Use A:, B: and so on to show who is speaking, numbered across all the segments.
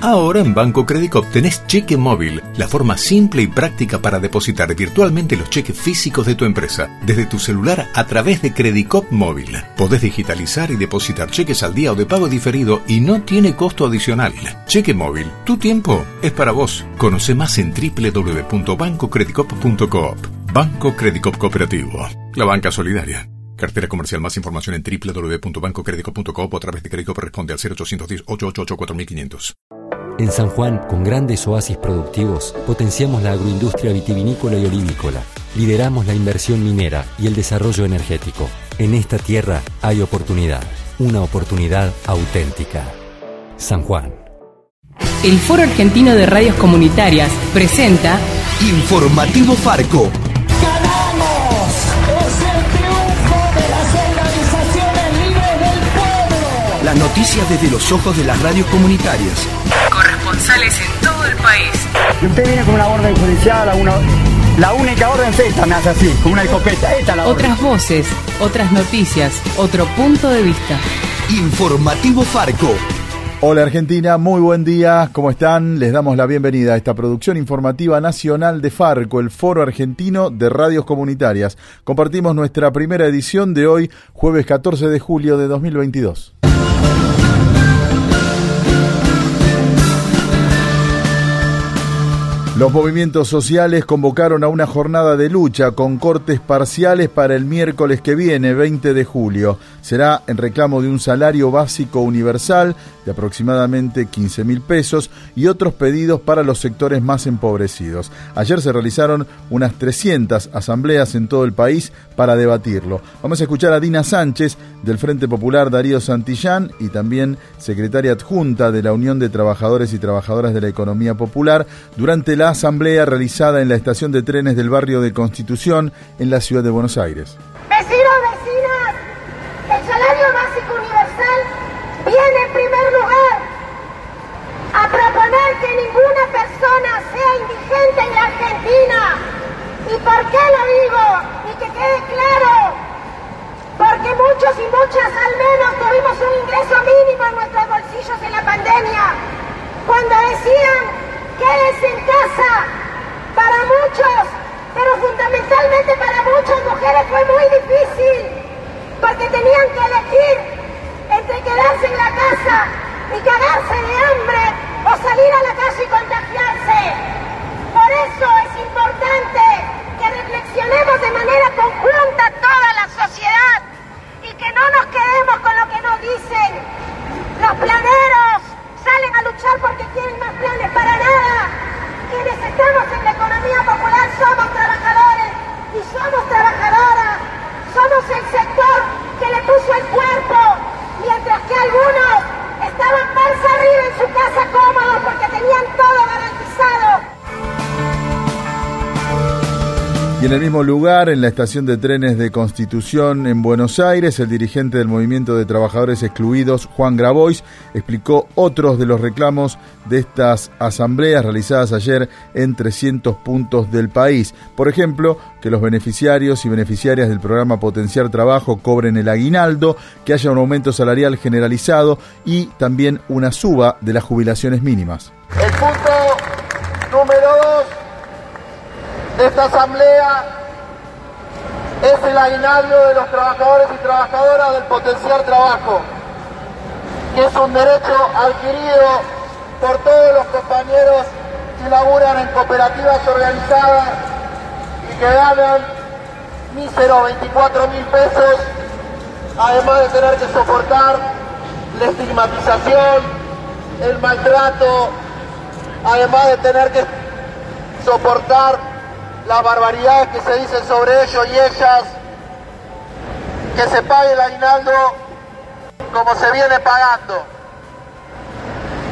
A: Ahora en Banco Credicop tenés cheque móvil, la forma simple y práctica para depositar virtualmente los cheques físicos de tu empresa, desde tu celular a través de Credicop Móvil. Podés digitalizar y depositar cheques al día o de pago diferido y no tiene costo adicional. Cheque móvil, tu tiempo es para vos. Conoce más en www.bancocredicop.coop. Banco Credicop Cooperativo, la banca solidaria. Cartera comercial. Más información en www.bancocredico.coop o a través de crédito responde al 0810-888-4500.
B: En San Juan, con grandes oasis productivos, potenciamos la agroindustria vitivinícola y olivícola. Lideramos la inversión minera y el desarrollo energético. En esta tierra hay oportunidad, una oportunidad auténtica. San Juan.
C: El Foro Argentino de Radios Comunitarias presenta
D: Informativo Farco.
E: ¡Ganamos! ¡Es el triunfo de las organizaciones libres del pueblo!
D: Las noticias desde los ojos de las radios comunitarias.
C: Corresponsales en todo el país.
F: Y usted viene con una orden judicial, una, la única orden es esta, me hace así, con una escopeta. Esta es la orden.
C: Otras voces, otras noticias, otro punto de vista.
D: Informativo Farco.
G: Hola Argentina, muy buen día, ¿cómo están? Les damos la bienvenida a esta producción informativa nacional de Farco, el Foro Argentino de Radios Comunitarias. Compartimos nuestra primera edición de hoy, jueves 14 de julio de 2022. Los movimientos sociales convocaron a una jornada de lucha con cortes parciales para el miércoles que viene, 20 de julio. Será en reclamo de un salario básico universal de aproximadamente 15 mil pesos y otros pedidos para los sectores más empobrecidos. Ayer se realizaron unas 300 asambleas en todo el país para debatirlo. Vamos a escuchar a Dina Sánchez del Frente Popular Darío Santillán y también secretaria adjunta de la Unión de Trabajadores y Trabajadoras de la Economía Popular durante la asamblea realizada en la estación de trenes del barrio de Constitución en la ciudad de Buenos Aires.
H: Vecinos, vecinas, el salario básico universal viene en primer lugar a proponer que ninguna persona sea indigente en la ¿Y por qué lo digo? Y que quede claro, porque muchos y muchas al menos tuvimos un ingreso mínimo en nuestros bolsillos en la pandemia, cuando decían quédense en casa. Para muchos, pero fundamentalmente para muchas mujeres fue muy difícil, porque tenían que elegir entre quedarse en la casa y cagarse de hambre o salir a la calle y contagiarse. Por eso es que reflexionemos de manera conjunta toda la sociedad y que no nos quedemos con lo que nos dicen los planeros, salen a luchar porque quieren más planes para nada. Quienes estamos en la economía popular somos trabajadores y somos trabajadoras. Somos el sector que le puso el cuerpo, mientras que algunos estaban más arriba en su casa cómodos porque tenían todo garantizado.
G: Y en el mismo lugar, en la estación de trenes de Constitución en Buenos Aires, el dirigente del Movimiento de Trabajadores Excluidos, Juan Grabois, explicó otros de los reclamos de estas asambleas realizadas ayer en 300 puntos del país. Por ejemplo, que los beneficiarios y beneficiarias del programa Potenciar Trabajo cobren el aguinaldo, que haya un aumento salarial generalizado y también una suba de las jubilaciones mínimas.
I: El punto esta asamblea es el aguinaldo de los trabajadores y trabajadoras del potenciar trabajo, que es un derecho adquirido por todos los compañeros que laburan en cooperativas organizadas y que ganan míseros 24 mil pesos, además de tener que soportar la estigmatización, el maltrato, además de tener que soportar las barbaridades que se dicen sobre ellos y ellas, que se pague el aguinaldo como se viene pagando.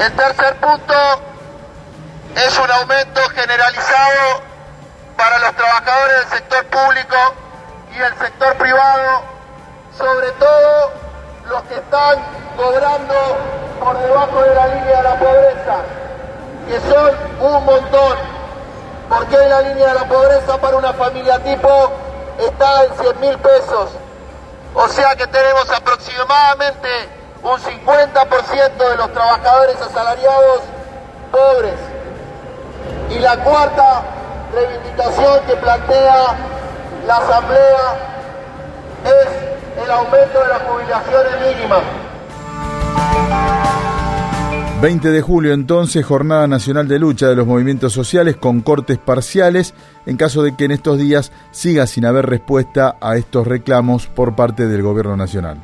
I: El tercer punto es un aumento generalizado para los trabajadores del sector público y el sector privado, sobre todo los que están cobrando por debajo de la línea de la pobreza, que son un montón. ¿Por qué la línea de la pobreza para una familia tipo está en 100 mil pesos? O sea que tenemos aproximadamente un 50% de los trabajadores asalariados pobres. Y la cuarta reivindicación que plantea la Asamblea es el aumento de las jubilaciones mínimas.
G: 20 de julio entonces, Jornada Nacional de Lucha de los Movimientos Sociales con cortes parciales en caso de que en estos días siga sin haber respuesta a estos reclamos por parte del Gobierno Nacional.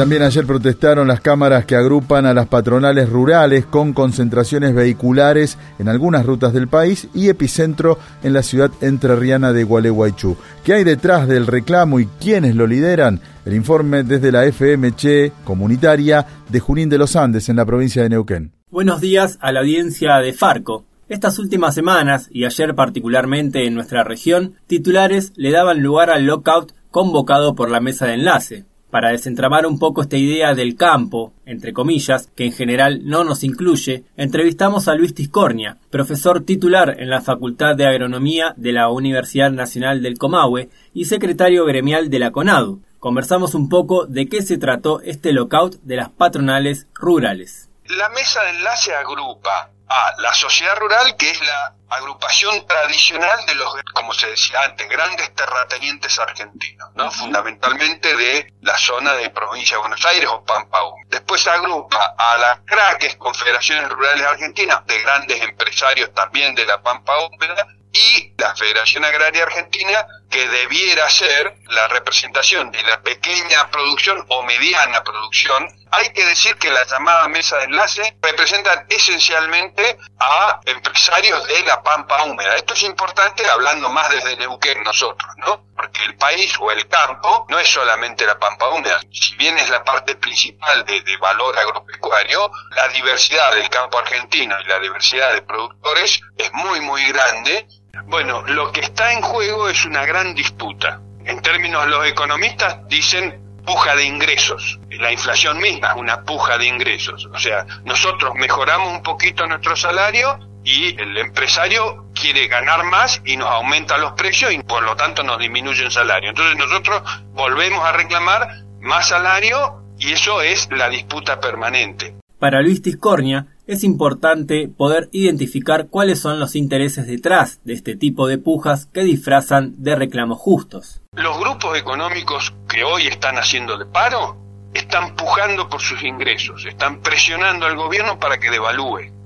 G: También ayer protestaron las cámaras que agrupan a las patronales rurales con concentraciones vehiculares en algunas rutas del país y epicentro en la ciudad entrerriana de Gualeguaychú. ¿Qué hay detrás del reclamo y quiénes lo lideran? El informe desde la FMC comunitaria de Junín de los Andes en la provincia de Neuquén.
J: Buenos días a la audiencia de Farco. Estas últimas semanas, y ayer particularmente en nuestra región, titulares le daban lugar al lockout convocado por la mesa de enlace, para desentramar un poco esta idea del campo, entre comillas, que en general no nos incluye, entrevistamos a Luis Tiscornia, profesor titular en la Facultad de Agronomía de la Universidad Nacional del Comahue y secretario gremial de la CONADU. Conversamos un poco de qué se trató este lockout de las patronales rurales.
K: La mesa de enlace agrupa a la sociedad rural, que es la agrupación tradicional de los, como se decía antes, grandes terratenientes argentinos, ¿no? Fundamentalmente de la zona de provincia de Buenos Aires o Pampa Después agrupa a las CRACES, Confederaciones Rurales Argentinas, de grandes empresarios también de la Pampa Húmeda, y la Federación Agraria Argentina, que debiera ser la representación de la pequeña producción o mediana producción. Hay que decir que la llamada mesa de enlace representan esencialmente a empresarios de la pampa húmeda. Esto es importante hablando más desde Neuquén nosotros, ¿no? Porque el país o el campo no es solamente la pampa húmeda. Si bien es la parte principal de, de valor agropecuario, la diversidad del campo argentino y la diversidad de productores es muy, muy grande bueno, lo que está en juego es una gran disputa. En términos los economistas dicen puja de ingresos. La inflación misma es una puja de ingresos. O sea, nosotros mejoramos un poquito nuestro salario y el empresario quiere ganar más y nos aumenta los precios y por lo tanto nos disminuye el salario. Entonces nosotros volvemos a reclamar más salario y eso es la disputa permanente.
J: Para Luis Tiscornia, es importante poder identificar cuáles son los intereses detrás de este tipo de pujas que disfrazan de reclamos justos.
K: Los grupos económicos que hoy están haciendo de paro están pujando por sus ingresos, están presionando al gobierno para que devalúe.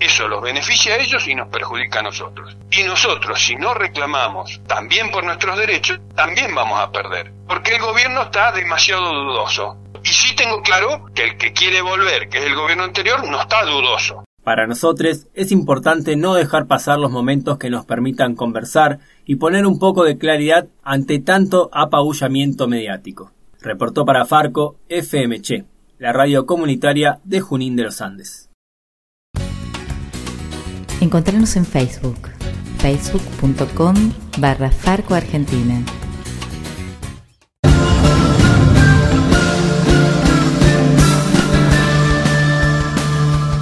K: Eso los beneficia a ellos y nos perjudica a nosotros. Y nosotros, si no reclamamos también por nuestros derechos, también vamos a perder. Porque el gobierno está demasiado dudoso. Y sí tengo claro que el que quiere volver, que es el gobierno anterior, no está dudoso.
J: Para nosotros es importante no dejar pasar los momentos que nos permitan conversar y poner un poco de claridad ante tanto apabullamiento mediático. Reportó para Farco FMC, la radio comunitaria de Junín de los Andes.
L: Encontrarnos en Facebook, facebook.com barra Farco Argentina.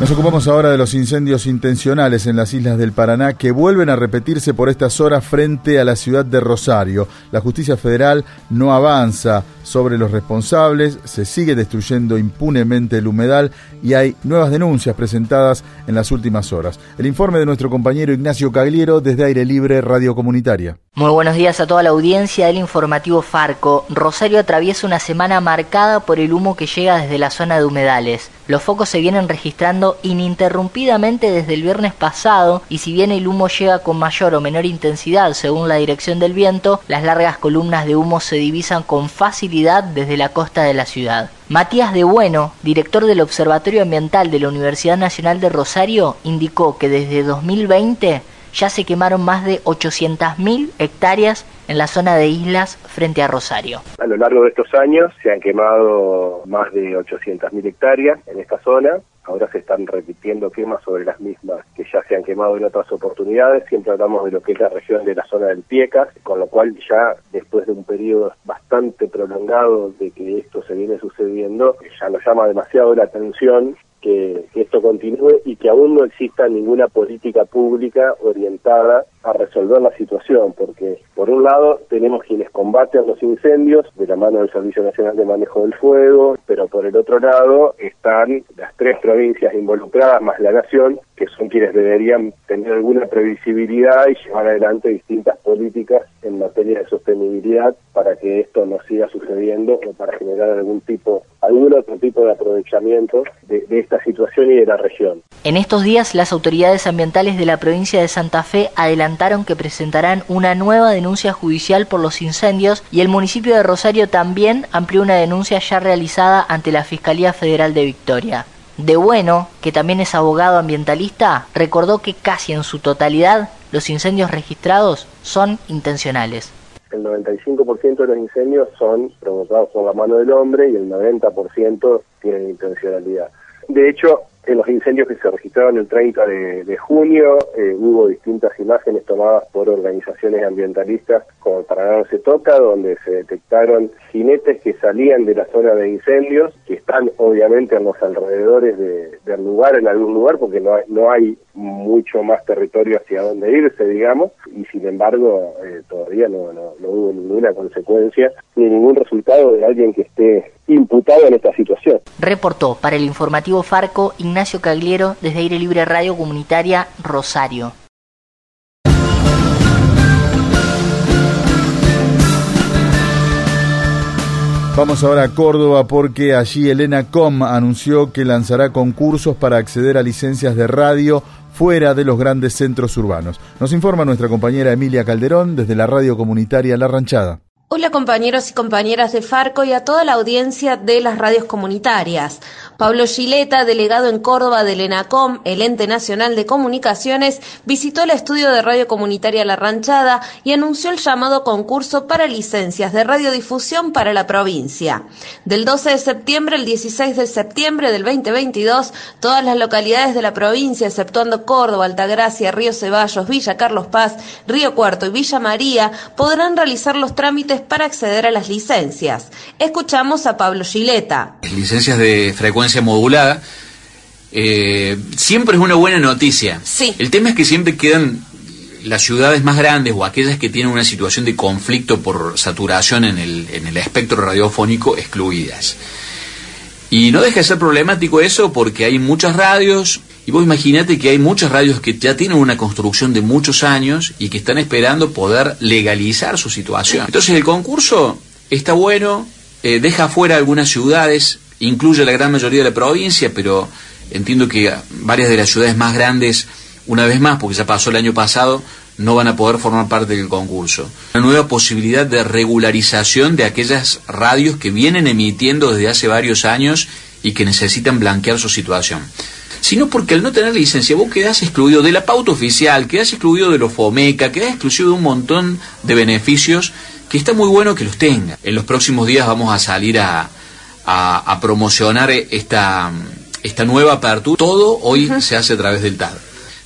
G: Nos ocupamos ahora de los incendios intencionales en las islas del Paraná que vuelven a repetirse por estas horas frente a la ciudad de Rosario. La justicia federal no avanza sobre los responsables, se sigue destruyendo impunemente el humedal y hay nuevas denuncias presentadas en las últimas horas. El informe de nuestro compañero Ignacio Cagliero desde Aire Libre Radio Comunitaria.
M: Muy buenos días a toda la audiencia del informativo Farco. Rosario atraviesa una semana marcada por el humo que llega desde la zona de humedales. Los focos se vienen registrando ininterrumpidamente desde el viernes pasado y si bien el humo llega con mayor o menor intensidad según la dirección del viento, las largas columnas de humo se divisan con facilidad desde la costa de la ciudad. Matías de Bueno, director del Observatorio Ambiental de la Universidad Nacional de Rosario, indicó que desde 2020 ya se quemaron más de 800.000 hectáreas en la zona de islas frente a Rosario.
N: A lo largo de estos años se han quemado más de 800.000 hectáreas en esta zona. Ahora se están repitiendo quemas sobre las mismas que ya se han quemado en otras oportunidades. Siempre hablamos de lo que es la región de la zona del Piecas, con lo cual ya después de un periodo bastante prolongado de que esto se viene sucediendo, ya nos llama demasiado la atención que, esto continúe y que aún no exista ninguna política pública orientada a resolver la situación, porque por un lado tenemos quienes combaten los incendios de la mano del Servicio Nacional de Manejo del Fuego, pero por el otro lado están las tres provincias involucradas más la nación, que son quienes deberían tener alguna previsibilidad y llevar adelante distintas políticas en materia de sostenibilidad para que esto no siga sucediendo o para generar algún tipo, algún otro tipo de aprovechamiento de, de esta situación y de la región.
M: En estos días, las autoridades ambientales de la provincia de Santa Fe adelantaron que presentarán una nueva denuncia judicial por los incendios y el municipio de Rosario también amplió una denuncia ya realizada ante la Fiscalía Federal de Victoria. De Bueno, que también es abogado ambientalista, recordó que casi en su totalidad los incendios registrados son intencionales.
N: El 95% de los incendios son provocados por la mano del hombre y el 90% tienen intencionalidad. De hecho, en los incendios que se registraron el 30 de, de junio eh, hubo distintas imágenes tomadas por organizaciones ambientalistas como Paraná se toca, donde se detectaron jinetes que salían de la zona de incendios, que están obviamente en los alrededores de, del lugar, en algún lugar, porque no hay, no hay mucho más territorio hacia donde irse, digamos, y sin embargo eh, todavía no, no, no hubo ninguna consecuencia ni ningún resultado de alguien que esté imputado en esta situación.
M: Reportó para el informativo Farco Ignacio Cagliero desde Aire Libre Radio Comunitaria Rosario.
G: Vamos ahora a Córdoba porque allí Elena Com anunció que lanzará concursos para acceder a licencias de radio fuera de los grandes centros urbanos. Nos informa nuestra compañera Emilia Calderón desde la radio comunitaria La Ranchada.
O: Hola compañeros y compañeras de Farco y a toda la audiencia de las radios comunitarias. Pablo Gileta, delegado en Córdoba del ENACOM, el Ente Nacional de Comunicaciones, visitó el estudio de radio comunitaria La Ranchada y anunció el llamado concurso para licencias de radiodifusión para la provincia. Del 12 de septiembre al 16 de septiembre del 2022, todas las localidades de la provincia, exceptuando Córdoba, Altagracia, Río Ceballos, Villa Carlos Paz, Río Cuarto y Villa María, podrán realizar los trámites para acceder a las licencias. Escuchamos a Pablo Gileta.
P: Licencias de frecuencia modulada. Eh, siempre es una buena noticia.
O: Sí.
P: El tema es que siempre quedan las ciudades más grandes o aquellas que tienen una situación de conflicto por saturación en el, en el espectro radiofónico excluidas. Y no deja de ser problemático eso porque hay muchas radios, y vos imaginate que hay muchas radios que ya tienen una construcción de muchos años y que están esperando poder legalizar su situación. Entonces el concurso está bueno, eh, deja fuera algunas ciudades, incluye la gran mayoría de la provincia, pero entiendo que varias de las ciudades más grandes, una vez más, porque ya pasó el año pasado, no van a poder formar parte del concurso. Una nueva posibilidad de regularización de aquellas radios que vienen emitiendo desde hace varios años y que necesitan blanquear su situación. Sino porque al no tener licencia vos quedás excluido de la pauta oficial, quedás excluido de los FOMECA, quedás excluido de un montón de beneficios que está muy bueno que los tenga. En los próximos días vamos a salir a, a, a promocionar esta, esta nueva apertura. Todo hoy se hace a través del TAD.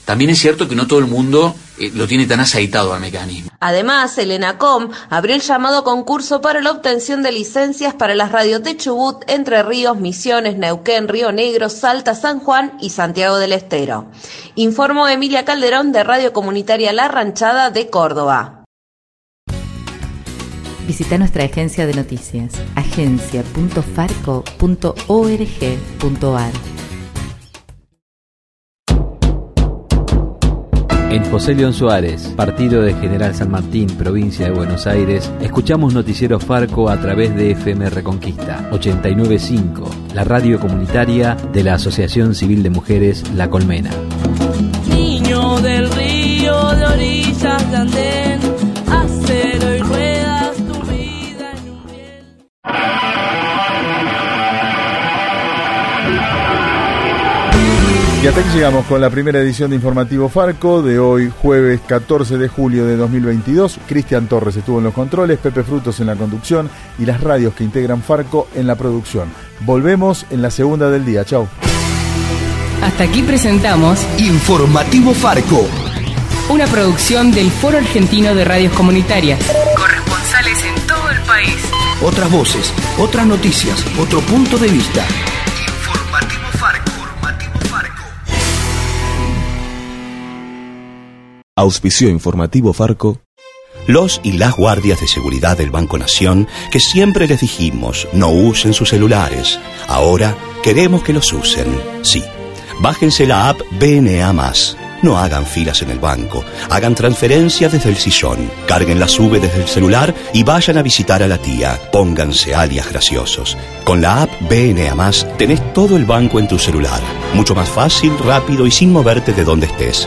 P: También es cierto que no todo el mundo eh, lo tiene tan aceitado al mecanismo.
O: Además, el ENACOM abrió el llamado concurso para la obtención de licencias para las radios de Chubut, Entre Ríos, Misiones, Neuquén, Río Negro, Salta, San Juan y Santiago del Estero. Informó Emilia Calderón de Radio Comunitaria La Ranchada de Córdoba.
L: Visita nuestra agencia de noticias, agencia.farco.org.ar.
Q: En José León Suárez, partido de General San Martín, provincia de Buenos Aires, escuchamos Noticiero Farco a través de FM Reconquista 895, la radio comunitaria de la Asociación Civil de Mujeres La Colmena.
R: Niño del río de orillas de Y
G: hasta aquí llegamos con la primera edición de Informativo Farco de hoy, jueves 14 de julio de 2022. Cristian Torres estuvo en los controles, Pepe Frutos en la conducción y las radios que integran Farco en la producción. Volvemos en la segunda del día. Chau.
C: Hasta aquí presentamos
D: Informativo Farco.
C: una producción del Foro Argentino de Radios Comunitarias. Corresponsales en todo el país.
D: Otras voces, otras noticias, otro punto de vista.
S: Auspicio informativo Farco.
T: Los y las guardias de seguridad del Banco Nación, que siempre les dijimos no usen sus celulares, ahora queremos que los usen. Sí, bájense la app BNA no hagan filas en el banco, hagan transferencias desde el sillón, carguen la sube desde el celular y vayan a visitar a la tía. Pónganse alias graciosos. Con la app BNA tenés todo el banco en tu celular. Mucho más fácil, rápido y sin moverte de donde estés.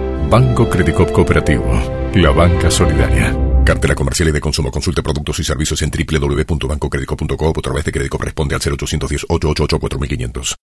A: Banco Credicop Cooperativo. La banca solidaria.
U: Cartela comercial y de consumo. Consulte productos y servicios en www.bancocredico.com o a través de crédito corresponde al 0810 888 4500.